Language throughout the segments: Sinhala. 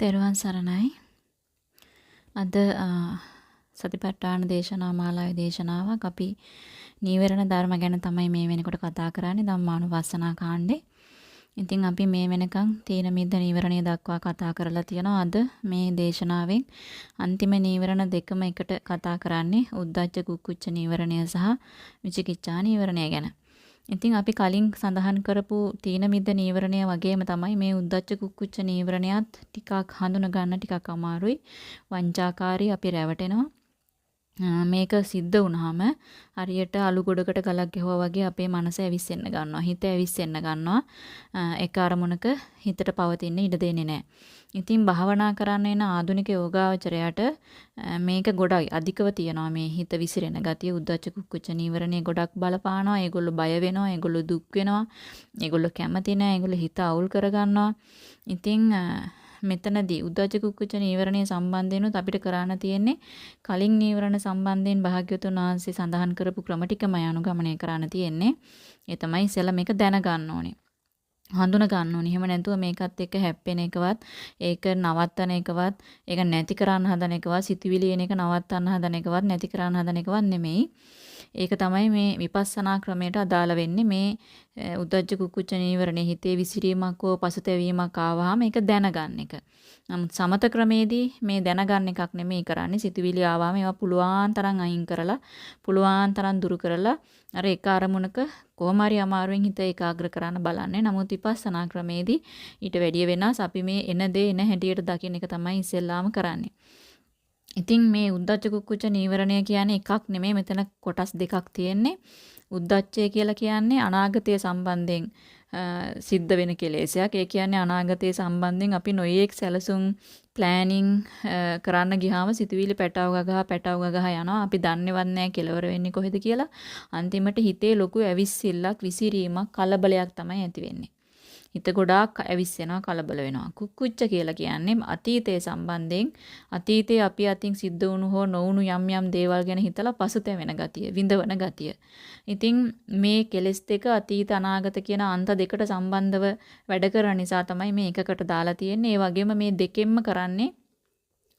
තෙරුවන් සරණයි. අද සතිපට්ඨාන දේශනා මාලාවේ දේශනාවක් අපි නීවරණ ධර්ම ගැන තමයි මේ වෙනකොට කතා කරන්නේ ධම්මානුපස්සනා කාණ්ඩේ. ඉතින් අපි මේ වෙනකන් තීන මිද්ද නීවරණය දක්වා කතා කරලා තියෙනවා. අද මේ දේශනාවෙන් අන්තිම නීවරණ දෙකම එකට කතා කරන්නේ උද්ධච්ච කුක්කුච්ච නීවරණය සහ විචිකිච්ඡා නීවරණය ගැන. ඉතින් අපි කලින් සඳහන් කරපු තීන මිද්ද නීවරණය වගේම තමයි මේ උද්දච්ච කුක්කුච්ච නීවරණයත් ටිකක් හඳුන ගන්න ටිකක් අමාරුයි. වංචාකාරී අපි රැවටෙනවා. මේක සිද්ධ වුනහම හරියට අලු ගොඩකට ගලක් ගැහුවා වගේ අපේ මනස ඇවිස්සෙන්න ගන්නවා. හිත ඇවිස්සෙන්න ගන්නවා. එක අරමුණක හිතට පවතින්න ඉඩ දෙන්නේ නැහැ. ඉතින් භාවනා කරන්න එන ආධුනික යෝගාවචරයට මේක ගොඩයි අධිකව තියනවා මේ හිත විසිරෙන ගතිය උද්දච්ච කුක්කුච්ච නීවරණේ ගොඩක් බලපානවා. ඒගොල්ලෝ බය වෙනවා, ඒගොල්ලෝ දුක් වෙනවා, ඒගොල්ලෝ කැමති නැහැ, ඒගොල්ලෝ හිත අවුල් කරගන්නවා. ඉතින් මෙතනදී උද්දච්ච කුක්කුච්ච නීවරණය සම්බන්ධයෙන්ුත් අපිට කරන්න තියෙන්නේ කලින් නීවරණ සම්බන්ධයෙන් භාග්‍යවතුන් වහන්සේ සඳහන් කරපු ක්‍රම ටිකමයි අනුගමනය කරන්න තියෙන්නේ. ඒ තමයි ඉස්සෙල්ලා මේක දැනගන්න ඕනේ. හඳුන ගන්න ඕනේ. එහෙම නැතුව මේකත් එක්ක හැප්පෙන එකවත්, ඒක නවත්තන එකවත්, ඒක නැති කරන්න හදන එකවත්, සිතුවිලි එන එක නවත්තන්න හදන එකවත්, නැති කරන්න හදන එකවත් නෙමෙයි. ඒක තමයි මේ විපස්සනා ක්‍රමයට අදාළ වෙන්නේ. මේ උද්දච්ච කුක්කුච්ච නීවරණේ හිතේ විසිරීමක් හෝ පසුතැවීමක් ආවහම ඒක දැනගන්න එක. නමුත් සමත ක්‍රමේදී මේ දැනගන්න එකක් නෙමෙයි කරන්නේ. සිතුවිලි ආවම ඒවා පුළුවන් තරම් අයින් කරලා, පුළුවන් තරම් දුරු කරලා අර එක අරමුණක කොහොම හරි අමාරුවෙන් හිත ඒකාග්‍ර කරන්න බලන්නේ. නමුත් විපස්සනා ක්‍රමේදී ඊට වැඩිය වෙනස් අපි මේ එන දේ එන හැටියට දකින්න එක තමයි ඉස්සෙල්ලාම කරන්නේ. ඉතින් මේ උද්දච්ච කුක්කුච්ච නීවරණය කියන්නේ එකක් නෙමෙයි මෙතන කොටස් දෙකක් තියෙන්නේ. උද්දච්චය කියලා කියන්නේ අනාගතය සම්බන්ධයෙන් සිද්ධ වෙන කෙලෙසයක්. ඒ කියන්නේ අනාගතය සම්බන්ධයෙන් අපි නොයේක් සැලසුම් ප්ලෑනින් කරන්න ගියාම සිතුවිලි පැටව ගගහ පැටව ගගහ යනවා. අපි දන්නේවත් නැහැ කෙලවර වෙන්නේ කොහෙද කියලා. අන්තිමට හිතේ ලොකු ඇවිස්සිල්ලක් විසිරීමක් කලබලයක් තමයි ඇති වෙන්නේ. හිත ගොඩාක් ඇවිස්සෙනවා කලබල වෙනවා. කුක්කුච්ච කියලා කියන්නේ අතීතයේ සම්බන්ධයෙන් අතීතයේ අපි අතින් සිද්ධ වුණු හෝ නොවුණු යම් යම් දේවල් ගැන හිතලා පසුතැවෙන ගතිය, විඳවන ගතිය. ඉතින් මේ කෙලෙස් දෙක අතීත අනාගත කියන අන්ත දෙකට සම්බන්ධව වැඩ කරන නිසා තමයි මේ එකකට දාලා තියෙන්නේ. ඒ වගේම මේ දෙකෙන්ම කරන්නේ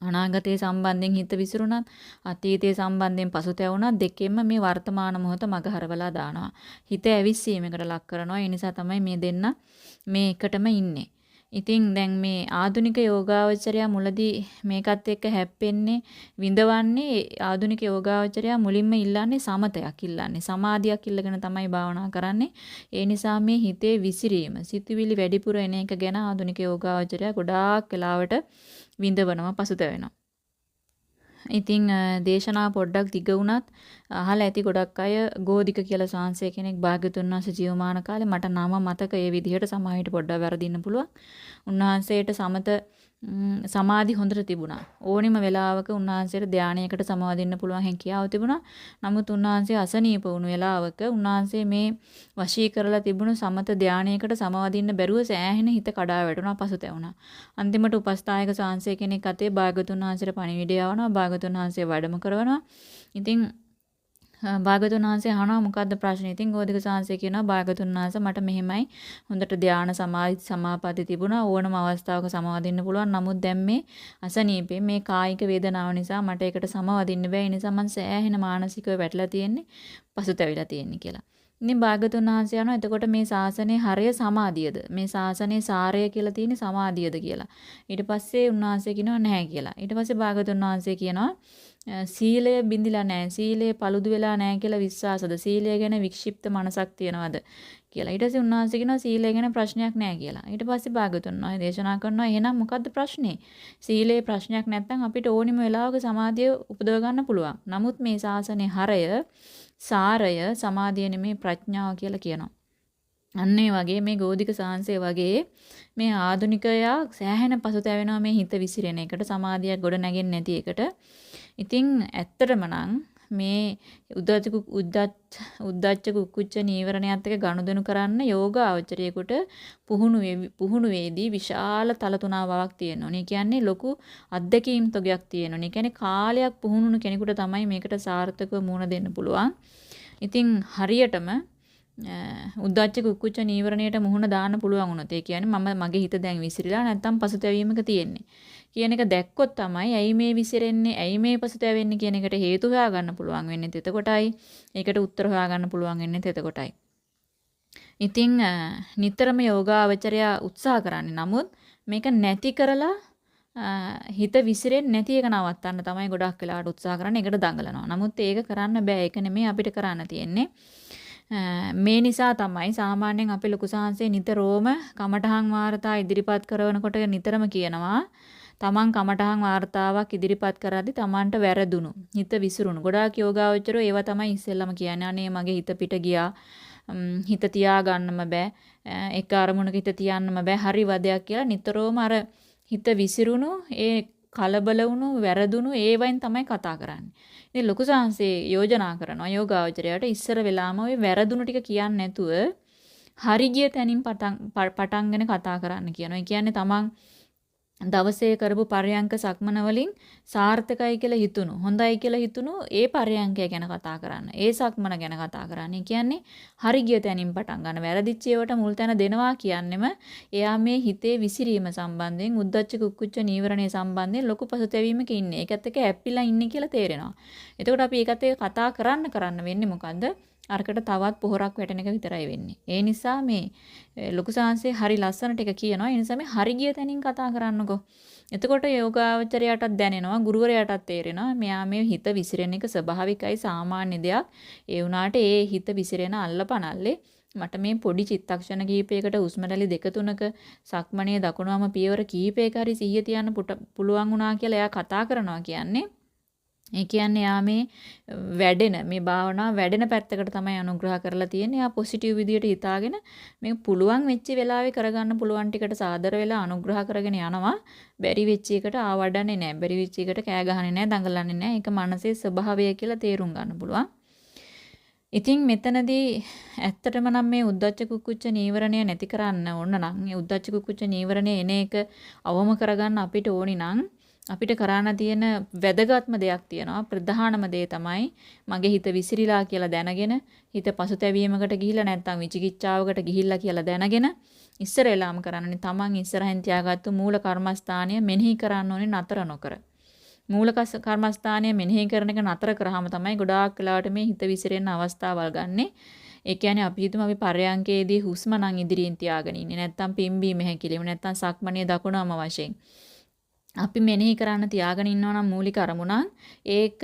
අනාගතයේ සම්බන්ධයෙන් හිත විසිරුණත් අතීතයේ සම්බන්ධයෙන් පසුතැවුණත් දෙකෙන්ම මේ වර්තමාන මොහොත මගහරවලා දානවා. හිත ඇවිස්සීමකට ලක් කරනවා. ඒ නිසා තමයි මේ දෙන්න මේ එකටම ඉන්නේ. ඉතින් දැන් මේ ආධුනික යෝගාවචරයා මුලදී මේකත් එක්ක හැප්පෙන්නේ විඳවන්නේ ආධුනික යෝගාවචරයා මුලින්ම ඉල්ලන්නේ සමතයක් ඉල්ලන්නේ සමාධියක් ඉල්ලගෙන තමයි භාවනා කරන්නේ ඒ නිසා මේ හිතේ විසිරීම සිතුවිලි වැඩිපුර එන එක ගැන ආධුනික යෝගාවචරයා ගොඩාක් වෙලාවට විඳවනවා පසුතැවෙනවා. ඉතින් දේශනා පොඩ්ඩක් දිග වුණත් අහලා ඇති ගොඩක් අය ගෝධික කියලා සාංශය කෙනෙක් භාග්‍යතුන් වහන්සේ ජීවමාන කාලේ මට නම මතක ඒ විදිහට සමාහිට පොඩ්ඩක් වැරදින්න පුළුවන්. උන්වහන්සේට සමත සමාධි හොඳට තිබුණා. ඕනෙම වෙලාවක උන්වහන්සේට ධානයකට සමාදින්න පුළුවන් හැකියාව තිබුණා. නමුත් උන්වහන්සේ අසනීප වුණු වෙලාවක උන්වහන්සේ මේ වශී කරලා තිබුණු සමත ධානයකට සමාදින්න බැරුව සෑහෙන හිත කඩා වැටුණා පසුතැවුණා. අන්තිමට උපස්ථායක සාංශය කෙනෙක් අතේ භාගතුන් වහන්සේට පණිවිඩය ආවනවා. භාගතුන් වහන්සේ වැඩම කරවනවා. ඉතින් භාගතුන් වහන්සේ අහනවා මොකද්ද ප්‍රශ්නේ? ඉතින් ගෝධික සාංශය කියනවා භාගතුන් වහන්සේ මට මෙහෙමයි හොඳට ධානා සමාධි සමාපatti තිබුණා ඕනම අවස්ථාවක සමාදින්න පුළුවන්. නමුත් දැන් මේ අසනීපේ මේ කායික වේදනාව නිසා මට ඒකට සමවදින්න බැහැ. ඒ නිසා මම සෑහෙන මානසිකව වැටලා තියෙන්නේ පසුතැවිලා තියෙන්නේ කියලා. ඉතින් භාගතුන් වහන්සේ යනවා එතකොට මේ ශාසනයේ හරය සමාධියද මේ ශාසනයේ සාරය කියලා තියෙන්නේ සමාධියද කියලා. ඊට පස්සේ උන්වහන්සේ කියනවා නැහැ කියලා. ඊට පස්සේ භාගතුන් වහන්සේ කියනවා සීලය බිඳිලා නැහැ. සීලය paludu වෙලා නැහැ කියලා විශ්වාසද? සීලය ගැන වික්ෂිප්ත මනසක් තියනවද? කියලා. ඊට පස්සේ උන්වහන්සේ කියනවා සීලය ගැන ප්‍රශ්නයක් නැහැ කියලා. ඊට පස්සේ භාගතුන් වහන්සේ දේශනා කරනවා එහෙනම් මොකද්ද ප්‍රශ්නේ? සීලේ ප්‍රශ්නයක් නැත්නම් අපිට ඕනිම වෙලාවක සමාධිය උපදව ගන්න පුළුවන්. නමුත් මේ ශාසනයේ හරය, සාරය සමාධිය නෙමේ ප්‍රඥාව කියලා කියනවා. අන්න ඒ වගේ මේ ගෝධික සාංශය වගේ මේ ආදුනිකයා සෑහෙන පසුතැවෙනවා මේ හිත විසිරෙන එකට සමාධියක් ගොඩ නැගෙන්නේ නැති එකට ඉතින් ඇත්තටම නම් මේ උද්දච්ච උද්දච්ච උද්දච්ච කුක්කුච්ච නීවරණයත් එක්ක ගනුදෙනු කරන්න යෝග ආචරයේකට පුහුණු පුහුණු වේදී විශාල තල තුනාවක් තියෙනවා. ඒ කියන්නේ ලොකු අත්දැකීම් තොගයක් තියෙනවා. ඒ කියන්නේ කාලයක් පුහුණුණු කෙනෙකුට තමයි මේකට සාර්ථකව මුහුණ දෙන්න පුළුවන්. ඉතින් හරියටම උද්දච්ච කුක්කුච්ච නීවරණයට මුහුණ දාන්න පුළුවන් වුණොත් ඒ කියන්නේ මම මගේ හිත දැන් විසිරීලා නැත්තම් පසුතැවීමක තියෙන්නේ කියන එක දැක්කොත් තමයි ඇයි මේ විසිරෙන්නේ ඇයි මේ පසුතැවෙන්නේ කියන එකට හේතු හොයාගන්න පුළුවන් වෙන්නේ එතකොටයි ඒකට උත්තර හොයාගන්න පුළුවන් වෙන්නේ එතකොටයි ඉතින් නිතරම යෝගාවචරය උත්සාහ කරන්නේ නමුත් මේක නැති කරලා හිත විසිරෙන්නේ නැති එක නවත්තන්න තමයි ගොඩක් වෙලාවට උත්සාහ කරන්නේ. ඒකට දඟලනවා. නමුත් ඒක කරන්න බෑ. ඒක නෙමෙයි අපිට කරන්න තියෙන්නේ. මේ නිසා තමයි සාමාන්‍යයෙන් අපේ ලොකු සාංශේ නිතරම කමඨහන් වාර්තා ඉදිරිපත් කරනකොට නිතරම කියනවා තමන් කමඨහන් වාර්තාවක් ඉදිරිපත් කරද්දී තමන්ට වැරදුණු හිත විසිරුණු. ගොඩාක් යෝගාවචරෝ ඒවා තමයි ඉස්සෙල්ලම කියන්නේ. අනේ මගේ හිත පිට ගියා. හිත තියාගන්නම බෑ. එක අරමුණක හිත තියන්නම බෑ. හරි වදයක් කියලා නිතරම අර හිත විසිරුණු ඒ කලබල වුණු වැරදුණු ඒවෙන් තමයි කතා කරන්නේ. ඉතින් ලොකු සංසේ යෝජනා කරනවා යෝගාවචරයට ඉස්සර වෙලාම ওই වැරදුණු ටික කියන්නේ නැතුව හරි ගිය තැනින් පටන් පටන්ගෙන කතා කරන්න කියනවා. ඒ කියන්නේ තමන් දවසේ කරපු පරයන්ක සක්මන වලින් සාර්ථකයි කියලා හිතුණු හොඳයි කියලා හිතුණු ඒ පරයන්කය ගැන කතා කරන්න. ඒ සක්මන ගැන කතා කරන්න. කියන්නේ හරි ගිය තැනින් පටන් ගන්න. වැරදිච්ච ඒවට මුල් තැන දෙනවා කියන්නෙම එයා මේ හිතේ විසිරීම සම්බන්ධයෙන් උද්දච්ච කුක්කුච්ච නීවරණය සම්බන්ධයෙන් ලොකු පසුතැවීමක ඉන්නේ. ඒකත් එක්ක ඇප්පිලා ඉන්නේ කියලා තේරෙනවා. එතකොට අපි ඒකත් එක්ක කතා කරන්න කරන්න වෙන්නේ මොකද්ද? අරකට තවත් පොහොරක් වැටෙන එක විතරයි වෙන්නේ. ඒ නිසා මේ ලොකු සාංශේ හරි ලස්සනට එක කියනවා. ඒ නිසා මේ හරි ගිය තැනින් කතා කරන්නකෝ. එතකොට යෝගාවචරයටත් දැනෙනවා, ගුරුවරයාටත් තේරෙනවා මෙයා මේ හිත විසිරෙන එක ස්වභාවිකයි සාමාන්‍ය දෙයක්. ඒ වුණාට ඒ හිත විසිරෙන අල්ලපනල්ලේ මට මේ පොඩි චිත්තක්ෂණ කීපයකට හුස්ම රැලි දෙක තුනක සක්මණේ දකුණුවම පියවර කීපයක හරි සිහිය තියන්න පුළුවන් වුණා කියලා එයා කතා කරනවා කියන්නේ ඒ කියන්නේ යා මේ වැඩෙන මේ භාවනාව වැඩෙන පැත්තකට තමයි අනුග්‍රහ කරලා තියෙන්නේ. යා පොසිටිව් විදියට හිතාගෙන මේ පුළුවන් වෙච්ච වෙලාවේ කරගන්න පුළුවන් ටිකට සාදර වෙලා අනුග්‍රහ කරගෙන යනවා. බැරි වෙච්ච එකට ආවඩන්නේ නැහැ. බැරි වෙච්ච එකට කෑ ගහන්නේ නැහැ, දඟලන්නේ නැහැ. ඒක මනසේ ස්වභාවය කියලා තේරුම් ගන්න පුළුවන්. ඉතින් මෙතනදී ඇත්තටම නම් මේ උද්දච්ච කුක්කුච්ච නීවරණය නැති කරන්න ඕන නම් මේ උද්දච්ච කුක්කුච්ච නීවරණය එන එක අවම කරගන්න අපිට ඕනි නම් අපිට කරන්න තියෙන වැදගත්ම දෙයක් තියෙනවා. ප්‍රධානම දේ තමයි මගේ හිත විසිරීලා කියලා දැනගෙන හිත පසුතැවීමකට ගිහිල්ලා නැත්නම් විචිකිච්ඡාවකට ගිහිල්ලා කියලා දැනගෙන ඉස්සර වෙලාම කරන්නේ තමන් ඉස්සරහින් තියාගත්තු මූල කර්මස්ථානය මෙනෙහි කරන්න ඕනේ නතර නොකර. මූල කර්මස්ථානය මෙනෙහි කරන එක නතර කරාම තමයි ගොඩාක් වෙලාවට මේ හිත විසිරෙන්න අවස්ථාවල් ගන්නෙ ඒ කියන්නේ අපි හිතමු අපි පරයන්කේදී හුස්ම නම් ඉදිරියෙන් තියාගෙන ඉන්නේ. නැත්නම් පිම්බීම හැකිලිම නැත්නම් සක්මණේ දකුණම වශයෙන්. අපි මෙනෙහි කරන්න තියාගෙන ඉන්නවා නම් මූලික අරමුණක් ඒක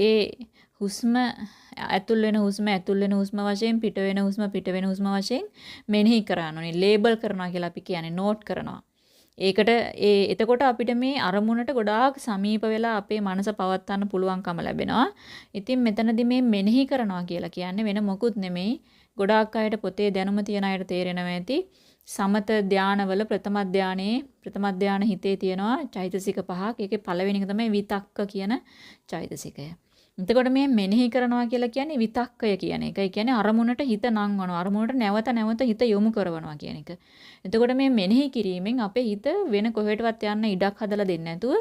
ඒ හුස්ම ඇතුල් වෙන හුස්ම ඇතුල් වෙන හුස්ම වශයෙන් පිට වෙන හුස්ම පිට වෙන හුස්ම වශයෙන් මෙනෙහි කරන්න ඕනේ ලේබල් කරනවා කියලා අපි කියන්නේ නෝට් කරනවා ඒකට ඒ එතකොට අපිට මේ අරමුණට ගොඩාක් සමීප වෙලා අපේ මනස පවත්වන්න පුළුවන්කම ලැබෙනවා. ඉතින් මෙතනදී මේ මෙනෙහි කරනවා කියලා කියන්නේ වෙන මොකුත් නෙමෙයි. ගොඩාක් අයට පොතේ දැනුම තියන අයට තේරෙනවා ඇති. සමත ධානවල ප්‍රථම ධානයේ ප්‍රථම ධාන හිතේ තියෙනවා චෛතසික පහක්. ඒකේ පළවෙනි එක තමයි විතක්ක කියන චෛතසිකය. එතකොට මේ මෙනෙහි කරනවා කියලා කියන්නේ විතක්කය කියන එක. ඒ කියන්නේ අරමුණට හිත නංවනවා. අරමුණට නැවත නැවත හිත යොමු කරනවා කියන එක. එතකොට මේ මෙනෙහි කිරීමෙන් අපේ හිත වෙන කොහෙටවත් යන්න ඉඩක් හදලා දෙන්නේ නැතුව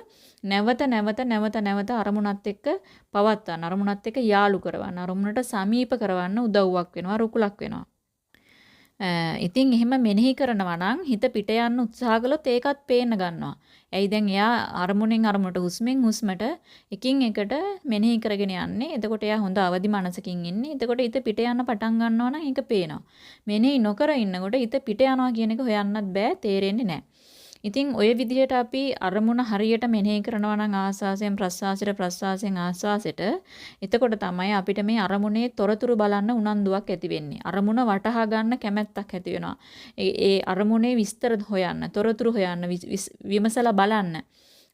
නැවත නැවත නැවත නැවත අරමුණත් එක්ක පවත්වන්න. අරමුණත් එක්ක යාලු කරවන්න. අරමුණට සමීප කරවන්න උදව්වක් වෙනවා, රුකුලක් වෙනවා. ඉතින් එහෙම මෙනෙහි කරනවා නම් හිත පිට යන්න උත්සාහ කළොත් ඒකත් පේන්න ගන්නවා. ඇයි දැන් එයා අරමුණෙන් අරමුණට හුස්මෙන් හුස්මට එකින් එකට මෙනෙහි කරගෙන යන්නේ. එතකොට එයා හොඳ අවදි මනසකින් ඉන්නේ. එතකොට හිත පිට යන්න පටන් ගන්නවා නම් ඒක පේනවා. මෙනෙහි නොකර ඉන්නකොට හිත පිට යනවා කියන එක හොයන්නත් බෑ, තේරෙන්නේ නැහැ. ඉතින් ওই විදිහට අපි අරමුණ හරියට මෙනෙහි කරනවා නම් ආස්වාසයෙන් ප්‍රස්වාසයට ප්‍රස්වාසයෙන් ආස්වාසයට එතකොට තමයි අපිට මේ අරමුණේ තොරතුරු බලන්න උනන්දුවක් ඇති වෙන්නේ. අරමුණ වටහා ගන්න කැමැත්තක් ඇති වෙනවා. ඒ අරමුණේ විස්තර හොයන්න, තොරතුරු හොයන්න, විමසලා බලන්න.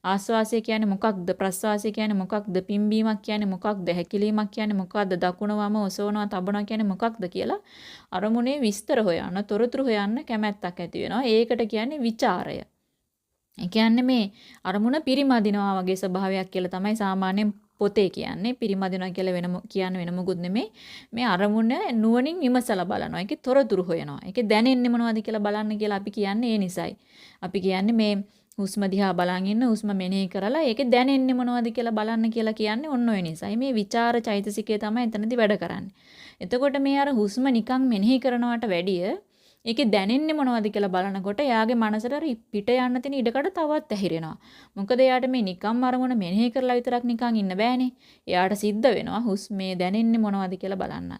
ආස්වාසය කියන්නේ මොකක්ද? ප්‍රස්වාසය කියන්නේ මොකක්ද? පිම්බීමක් කියන්නේ මොකක්ද? හැකිලීමක් කියන්නේ මොකක්ද? දකුණ වම ඔසවනවා තබනවා කියන්නේ මොකක්ද කියලා අරමුණේ විස්තර හොයන්න තොරතුරු හොයන්න කැමැත්තක් ඇති වෙනවා. ඒකට කියන්නේ ਵਿਚාරය ඒ කියන්නේ මේ අරමුණ පිරිමදිනවා වගේ ස්වභාවයක් කියලා තමයි සාමාන්‍යයෙන් පොතේ කියන්නේ. පිරිමදිනවා කියලා වෙන කියන්න වෙන මොකුත් නෙමෙයි. මේ අරමුණ නුවණින් විමසලා බලනවා. ඒකේ තොරතුරු හොයනවා. ඒකේ දැනෙන්නේ මොනවද කියලා බලන්න කියලා අපි කියන්නේ ඒ නිසයි. අපි කියන්නේ මේ හුස්ම දිහා බලන් ඉන්න හුස්ම මෙනෙහි කරලා ඒකේ දැනෙන්නේ මොනවද කියලා බලන්න කියලා කියන්නේ ඔන්න ඔය නිසායි. මේ ਵਿਚාර චෛතසිකය තමයි එතනදී වැඩ කරන්නේ. එතකොට මේ අර හුස්ම නිකන් මෙනෙහි කරනවට වැඩිය ඒකේ දැනෙන්නේ මොනවද කියලා බලනකොට එයාගේ මනසට අර පිට යන්න තියෙන ඉඩකඩ තවත් ඇහිරෙනවා. මොකද එයාට මේ නිකම් අරමුණ මෙනෙහි කරලා විතරක් නිකන් ඉන්න බෑනේ. එයාට සිද්ධ වෙනවා හුස්මේ දැනෙන්නේ මොනවද කියලා බලන්න.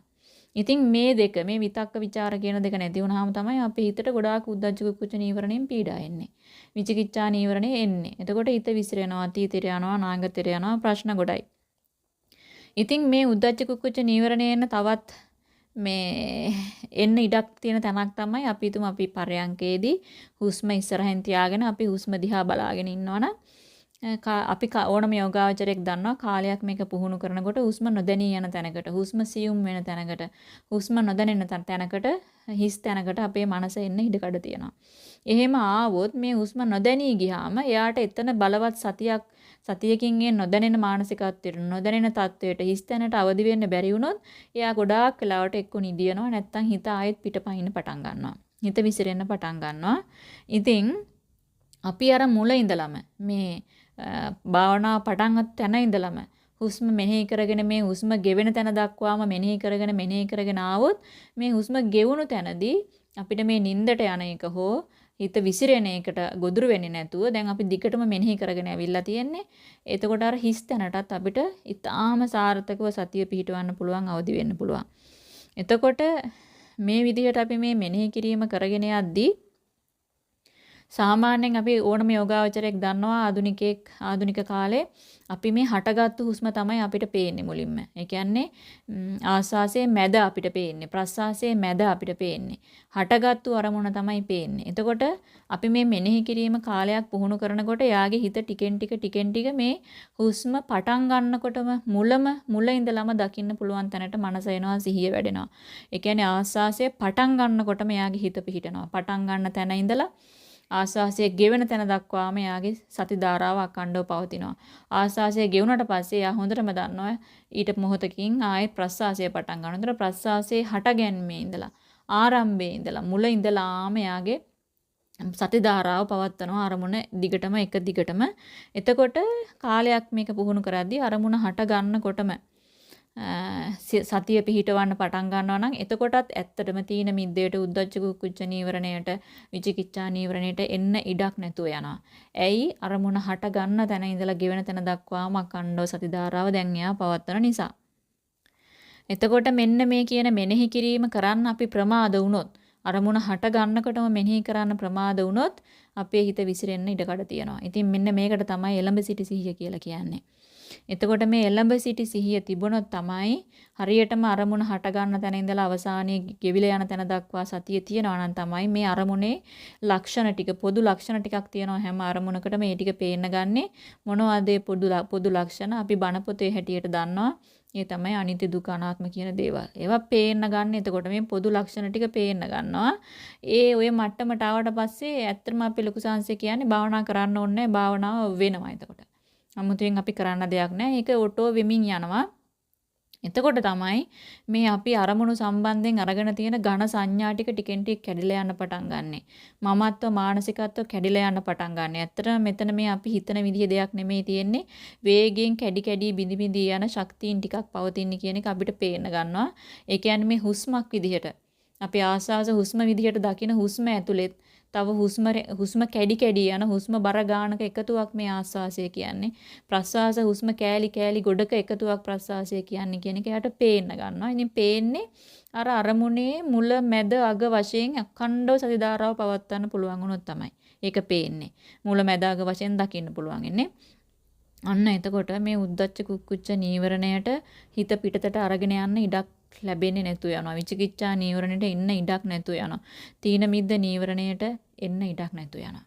ඉතින් මේ දෙක මේ විතක්ක ਵਿਚාර කියන දෙක නැති වුනහම තමයි අපේ හිතට ගොඩාක් උද්දච්ච කුච්ච නීවරණයෙන් පීඩා එන්නේ. විචිකිච්ඡා නීවරණේ එන්නේ. එතකොට හිත විසිරෙනවා, අතීතයට යනවා, අනාගතයට යනවා ප්‍රශ්න ගොඩයි. ඉතින් මේ උද්දච්ච කුච්ච නීවරණේ එන්න තවත් මේ එන්න ඉඩක් තියෙන තැනක් තමයි අපි තුම අපි පරයන්කේදී හුස්ම ඉස්සරහින් තියාගෙන අපි හුස්ම දිහා බලාගෙන ඉන්නවනම් අපි ඕනම යෝගාවචරයක් දන්නවා කාලයක් මේක පුහුණු කරනකොට හුස්ම නොදැනී යන තැනකට හුස්ම සියුම් වෙන තැනකට හුස්ම නොදැනෙන තැනකට හිස් තැනකට අපේ මනස එන්න ඉඩකඩ තියෙනවා. එහෙම ආවොත් මේ හුස්ම නොදැනී ගියාම එයාට එතන බලවත් සතියක් සතියකින් ඒ නොදැනෙන මානසිකත්වයට නොදැනෙන තත්වයට හිස් තැනට අවදි වෙන්න බැරි වුණොත් එයා ගොඩාක් වෙලාවට එක්ක නිදියනවා නැත්තම් හිත ආයෙත් පිටපයින් පටන් ගන්නවා. හිත විසිරෙන්න පටන් ගන්නවා. ඉතින් අපි අර මුල ඉඳලම මේ භාවනාව පටන් තැන ඉඳලම හුස්ම මෙනෙහි කරගෙන මේ හුස්ම ගෙවෙන තැන දක්වාම මෙනෙහි කරගෙන මෙනෙහි කරගෙන ආවොත් මේ හුස්ම ගෙවුණු තැනදී අපිට මේ නින්දට යන එක හෝ හිත විසිරෙන එකට ගොදුරු වෙන්නේ නැතුව දැන් අපි දිගටම මෙනෙහි කරගෙන ඇවිල්ලා තියෙන්නේ. එතකොට අර හිස් තැනටත් අපිට ඊටාම සාර්ථකව සතිය පිහිටවන්න පුළුවන් අවදි වෙන්න පුළුවන්. එතකොට මේ විදිහට අපි මේ මෙනෙහි කිරීම කරගෙන යද්දී සාමාන්‍යයෙන් අපි ඕනම යෝගාවචරයක් දන්නවා ආදුනිකෙක් ආදුනික කාලේ අපි මේ හටගත්තු හුස්ම තමයි අපිට පේන්නේ මුලින්ම. ඒ කියන්නේ ආස්වාසයේ මැද අපිට පේන්නේ. ප්‍රස්වාසයේ මැද අපිට පේන්නේ. හටගත්තු අරමුණ තමයි පේන්නේ. එතකොට අපි මේ මෙනෙහි කිරීම කාලයක් පුහුණු කරනකොට යාගේ හිත ටිකෙන් ටික ටිකෙන් ටික මේ හුස්ම පටන් ගන්නකොටම මුලම මුල ඉඳලම දකින්න පුළුවන් තැනට මනස එනවා සිහිය වැඩෙනවා. ඒ කියන්නේ ආස්වාසයේ පටන් ගන්නකොටම යාගේ හිත පිහිටනවා. පටන් ගන්න තැන ඉඳලා ආස්වාසය ගෙවෙන තැන දක්වාම එයාගේ සති ධාරාව අඛණ්ඩව පවතිනවා. ආස්වාසය ගෙවුනට පස්සේ එයා හොඳටම දන්නවා ඊට මොහොතකින් ආයෙත් ප්‍රස්වාසය පටන් ගන්නවා. ඒතර ප්‍රස්වාසයේ හටගැන්මේ ඉඳලා ආරම්භයේ ඉඳලා මුල ඉඳලාම එයාගේ සති ධාරාව පවත්වනවා අරමුණ දිගටම එක දිගටම. එතකොට කාලයක් මේක පුහුණු කරද්දී අරමුණ හට ගන්නකොටම සතිය පිහිටවන්න පටන් ගන්නවා නම් එතකොටත් ඇත්තටම තීන මිද්දේට උද්දච්ච කුච්ච නීවරණයට විචිකිච්ඡා නීවරණයට එන්න ඉඩක් නැතුව යනවා. ඇයි අරමුණ හට ගන්න තැන ඉඳලා ගෙවෙන තැන දක්වාම අකණ්ඩව සති ධාරාව දැන් එයා පවත්වන නිසා. එතකොට මෙන්න මේ කියන මෙනෙහි කිරීම කරන්න අපි ප්‍රමාද වුණොත් අරමුණ හට ගන්නකොටම මෙනෙහි කරන්න ප්‍රමාද වුණොත් අපේ හිත විසිරෙන්න ඉඩකඩ තියෙනවා. ඉතින් මෙන්න මේකට තමයි එළඹ සිටි සිහිය කියලා කියන්නේ. එතකොට මේ එළඹ සිටි සිහිය තිබුණොත් තමයි හරියටම අරමුණ හට ගන්න තැන ඉඳලා අවසානයේ ගෙවිලා යන තැන දක්වා සතිය තියනවා නම් තමයි මේ අරමුණේ ලක්ෂණ ටික පොදු ලක්ෂණ ටිකක් තියෙනවා හැම අරමුණකටම මේ ටික පේන්න ගන්නේ මොනවද පොදු පොදු ලක්ෂණ අපි බණ පොතේ හැටියට දන්නවා ඒ තමයි අනිත්‍ය දුක අනාත්ම කියන දේවල්. ඒවා පේන්න ගන්න. එතකොට මේ පොදු ලක්ෂණ ටික පේන්න ගන්නවා. ඒ ඔය මට්ටමට ආවට පස්සේ ඇත්තටම අපි ලොකු සංසය කියන්නේ භාවනා කරන්න ඕනේ භාවනාව වෙනවා එතකොට. අමුතුවෙන් අපි කරන්න දෙයක් නැහැ. ඒක ඔටෝ වෙමින් යනවා. එතකොට තමයි මේ අපි අරමුණු සම්බන්ධයෙන් අරගෙන තියෙන ඝන සංඥා ටික ටිකෙන් ටික කැඩිලා යන්න පටන් ගන්නෙ. මමත්ව මානසිකත්ව කැඩිලා යන්න පටන් ගන්නෙ. ඇත්තටම මෙතන මේ අපි හිතන විදිහ දෙයක් නෙමෙයි තියෙන්නේ. වේගයෙන් කැඩි කැඩි බිඳි බිඳි යන ශක්තියින් ටිකක් පවතින කියන එක අපිට පේන්න ගන්නවා. ඒ කියන්නේ මේ හුස්මක් විදිහට අපි ආස්වාස හුස්ම විදිහට දකින හුස්ම ඇතුළෙත් තව හුස්ම හුස්ම කැඩි කැඩි යන හුස්ම බර ගානක එකතුවක් මේ ආස්වාසය කියන්නේ. ප්‍රස්වාස හුස්ම කෑලි කෑලි ගොඩක එකතුවක් ප්‍රස්වාසය කියන්නේ කියන එක යට පේන්න ගන්නවා. ඉතින් පේන්නේ අර අරමුණේ මුල මැද අග වශයෙන් අඛණ්ඩව සතිධාරාව පවත්වන්න පුළුවන් වුණොත් තමයි. ඒක පේන්නේ. මුල මැද අග වශයෙන් දකින්න පුළුවන් ඉන්නේ. අන්න එතකොට මේ උද්දච්ච කුක්කුච්ච නීවරණයට හිත පිටතට අරගෙන යන්න ඉඩක් ලැබෙන්නේ නැතු යනවා. විචිකිච්ඡා නීවරණයට ඉන්න ඉඩක් නැතු යනවා. තීන මිද්ද නීවරණයට එන්න ඉඩක් නැතු යනවා.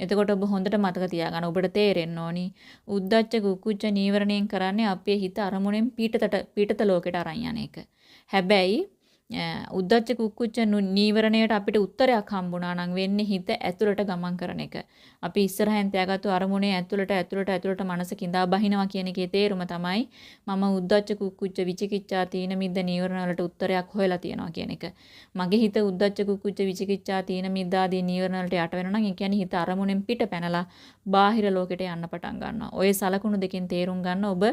එතකොට ඔබ හොඳට මතක තියාගන්න ඔබට තේරෙන්න ඕනි උද්දච්ච කුක්කුච්ච නීවරණයෙන් කරන්නේ අපේ හිත අරමුණෙන් පිටතට පිටත ලෝකෙට අරන් යන එක. හැබැයි උද්දච්ච කුක්කුච්ච නීවරණයට අපිට උත්තරයක් හම්බුණා නම් වෙන්නේ හිත ඇතුළට ගමන් කරන එක. අපි ඉස්සරහෙන් තියාගත්තු අරමුණේ ඇතුළට ඇතුළට ඇතුළට මනස කිඳා බහිනවා කියන එකේ තේරුම තමයි මම උද්දච්ච කුක්කුච්ච විචිකිච්ඡා තීන මිද්ද නීවරණ වලට උත්තරයක් හොයලා තියනවා කියන එක. මගේ හිත උද්දච්ච කුක්කුච්ච විචිකිච්ඡා තීන මිද්ද ආදී නීවරණ වලට යට වෙනවා නම් ඒ කියන්නේ හිත අරමුණෙන් පිට පැනලා බාහිර ලෝකෙට යන්න පටන් ගන්නවා. ওই සලකුණු දෙකෙන් තේරුම් ගන්න ඔබ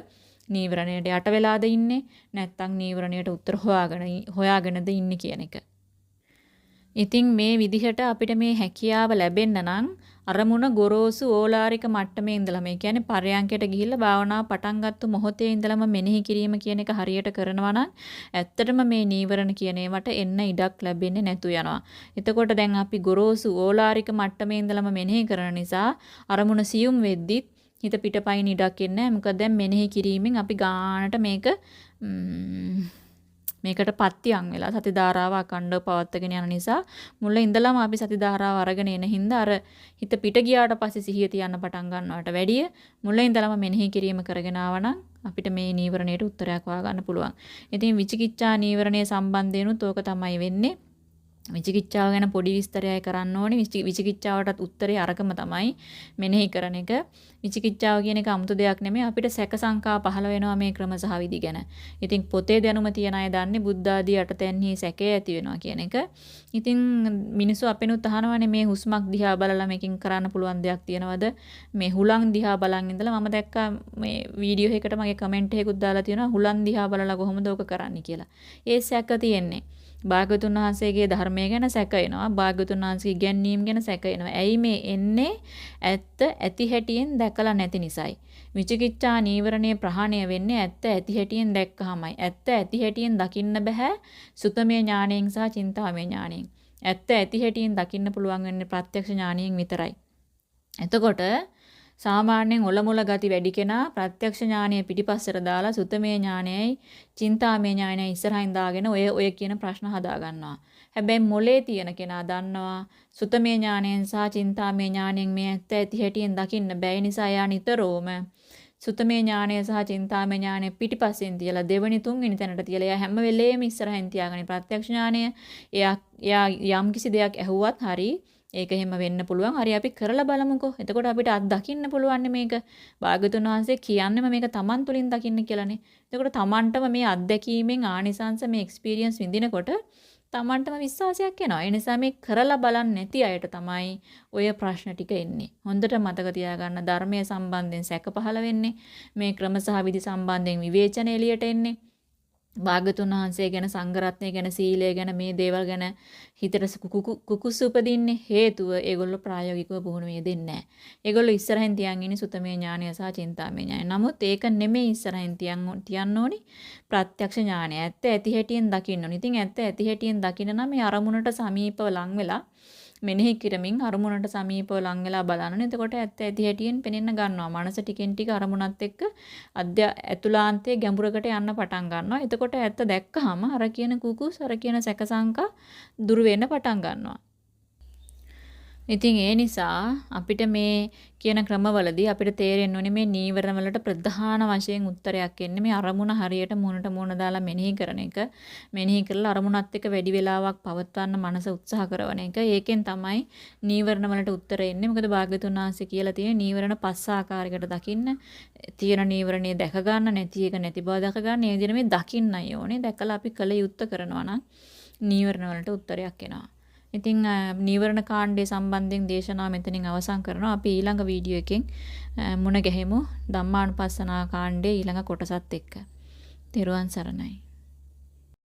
නීවරණයට යට වෙලාද ඉන්නේ නැත්නම් නීවරණයට උත්තර හොයාගෙන හොයාගෙනද ඉන්නේ කියන එක. ඉතින් මේ විදිහට අපිට මේ හැකියාව ලැබෙන්න නම් අරමුණ ගොරෝසු ඕලාරික මට්ටමේ ඉඳලා මේ කියන්නේ පරයන්කයට ගිහිල්ලා භාවනාව පටන් ගත්ත මොහොතේ ඉඳලම මෙනෙහි කිරීම කියන එක හරියට කරනවා නම් ඇත්තටම මේ නීවරණ කියන ඒවට එන්න ඉඩක් ලැබෙන්නේ නැතු යනවා. එතකොට දැන් අපි ගොරෝසු ඕලාරික මට්ටමේ ඉඳලම මෙනෙහි කරන නිසා අරමුණ සියුම් වෙද්දිත් හිත පිටපයින් ඉඩක් එන්නේ නැහැ. මොකද දැන් මෙනෙහි කිරීමෙන් අපි ගානට මේක මේකට පත්‍යං වෙලා සති ධාරාව අකණ්ඩව පවත්වාගෙන යන නිසා මුල ඉඳලම අපි සති ධාරාව අරගෙන එන හින්දා අර හිත පිට ගියාට පස්සේ සිහිය තියන්න පටන් ගන්නවට වැඩිය මුල ඉඳලම මෙනෙහි කිරීම කරගෙන ආවනම් අපිට මේ නීවරණයට උත්තරයක් හොයාගන්න පුළුවන්. ඉතින් විචිකිච්ඡා නීවරණය සම්බන්ධයෙන්ුත් ඕක තමයි වෙන්නේ. විචිකිච්ඡාව ගැන පොඩි විස්තරයයි කරන්න ඕනේ. විචිකිච්ඡාවටත් උත්තරේ අරකම තමයි මෙනෙහි කරන එක. විචිකිච්ඡාව කියන එක 아무තු දෙයක් නෙමෙයි. අපිට සැක සංකා පහළ වෙනවා මේ ක්‍රම සහ විදි ගැන. ඉතින් පොතේ දැනුම තියන අය දන්නේ බුද්ධ ආදී යටතැන්හි සැකේ ඇති වෙනවා කියන එක. ඉතින් මිනිස්සු අපෙනුත් අහනවානේ මේ හුස්මක් දිහා බලලා මේකෙන් කරන්න පුළුවන් දෙයක් තියනවද? මේ හුලං දිහා බලන් ඉඳලා මම දැක්කා මේ වීඩියෝ එකකට මගේ කමෙන්ට් එකකුත් දාලා තියෙනවා හුලං දිහා බලලා කොහොමද ඔක කරන්නේ කියලා. ඒ සැක තියෙන්නේ. භාගතුන් වහන්සේගේ ධර්මය ගැන සැක එනවා. භාගතුන් වහන්සේගේ ඉගැන්වීම් ගැන සැක එනවා. ඇයි මේ එන්නේ? ඇත්ත ඇති හැටියෙන් දැකලා නැති නිසායි. විචිකිච්ඡා නීවරණය ප්‍රහාණය වෙන්නේ ඇත්ත ඇති හැටියෙන් දැක්කහමයි. ඇත්ත ඇති හැටියෙන් දකින්න බෑ සුතමේ ඥාණයෙන් සහ චින්තාමේ ඥාණයෙන්. ඇත්ත ඇති හැටියෙන් දකින්න පුළුවන් වෙන්නේ ප්‍රත්‍යක්ෂ ඥාණයෙන් විතරයි. එතකොට සාමාන්‍යයෙන් ඔලමුල ගති වැඩි කෙනා ප්‍රත්‍යක්ෂ ඥානය පිටිපස්සට දාලා සුතමේ ඥානයයි චින්තාමේ ඥානයයි ඉස්සරහින් දාගෙන ඔය ඔය කියන ප්‍රශ්න හදා ගන්නවා. හැබැයි මොලේ තියෙන කෙනා දන්නවා සුතමේ ඥානයෙන් සහ චින්තාමේ ඥානයෙන් මේ ඇත්ත ඇති හැටියෙන් දකින්න බැයි නිසා එයා නිතරම සුතමේ ඥානය සහ චින්තාමේ ඥානය පිටිපස්සෙන් තියලා දෙවෙනි තුන්වෙනි තැනට තියලා එයා හැම වෙලේම ඉස්සරහින් තියාගනි ප්‍රත්‍යක්ෂ ඥානය එයා එයා යම් කිසි දෙයක් ඇහුවත් හරි ඒක එහෙම වෙන්න පුළුවන්. හරි අපි කරලා බලමුකෝ. එතකොට අපිට අත් දකින්න පුළුවන් මේක. භාගතුන් වහන්සේ කියන්නේම මේක Taman තුලින් දකින්න කියලානේ. එතකොට Tamanටම මේ අත්දැකීමෙන් ආනිසංස මේ එක්ස්පීරියන්ස් විඳිනකොට Tamanටම විශ්වාසයක් එනවා. ඒ නිසා මේ කරලා බලන්නේ නැති අයට තමයි ඔය ප්‍රශ්න ටික එන්නේ. හොඳට මතක තියාගන්න ධර්මයේ සම්බන්ධයෙන් සැක පහළ වෙන්නේ. මේ ක්‍රම සහ විදි සම්බන්ධයෙන් විවේචන එළියට එන්නේ. භාගතුන් වහන්සේ ගැන සංඝරත්නය ගැන සීලය ගැන මේ දේවල් ගැන හිතට කුකුස් උපදින්නේ හේතුව ඒගොල්ලෝ ප්‍රායෝගිකව පුහුණු වෙන්නේ නැහැ. ඒගොල්ලෝ ඉස්සරහින් තියන් ඉන්නේ සුතමේ ඥානය සහ චින්තාමේ ඥානය. නමුත් ඒක නෙමෙයි ඉස්සරහින් තියන් තියන්න ඕනි ප්‍රත්‍යක්ෂ ඥානය. ඇත්ත ඇති හැටියෙන් දකින්න ඕනි. ඉතින් ඇත්ත ඇති හැටියෙන් දකින්න නම් මේ අරමුණට සමීපව ලං වෙලා මෙනෙහි කිරමින් අරමුණට සමීපව ලං වෙලා බලන්න. එතකොට ඇත්ත ඇති හැටියෙන් පෙනෙන්න ගන්නවා. මනස ටිකෙන් ටික අරමුණත් එක්ක අධ්‍ය ඇතුළාන්තයේ ගැඹුරකට යන්න පටන් ගන්නවා. එතකොට ඇත්ත දැක්කහම අර කියන කුකුස් අර කියන සැකසංකා දුර වෙන්න පටන් ගන්නවා. ඉතින් ඒ නිසා අපිට මේ කියන ක්‍රමවලදී අපිට තේරෙන්න ඕනේ මේ නීවරණ වලට ප්‍රධාන වශයෙන් උත්තරයක් එන්නේ මේ අරමුණ හරියට මුණට මුණ දාලා මෙනෙහි කරන එක. මෙනෙහි කරලා අරමුණත් එක්ක වැඩි වෙලාවක් පවත්වන්න මනස උත්සාහ කරන එක. ඒකෙන් තමයි නීවරණ වලට උත්තර එන්නේ. මොකද භාග්‍යතුන් වහන්සේ කියලා තියෙන නීවරණ පස් ආකාරයකට දකින්න. තියෙන නීවරණේ දැක ගන්න නැති එක නැති බව දැක ගන්න. ඒ විදිහට මේ දකින්නයි ඕනේ. දැකලා අපි කල යුත්තේ කරනවා නම් නීවරණ වලට උත්තරයක් එනවා. ඉතින් නීවරණ කාණ්ඩය සම්බන්ධයෙන් දේශනාව මෙතනින් අවසන් කරනවා. අපි ඊළඟ වීඩියෝ එකෙන් මුණ ගැහෙමු ධම්මානුපස්සනා කාණ්ඩයේ ඊළඟ කොටසත් එක්ක. තෙරුවන් සරණයි.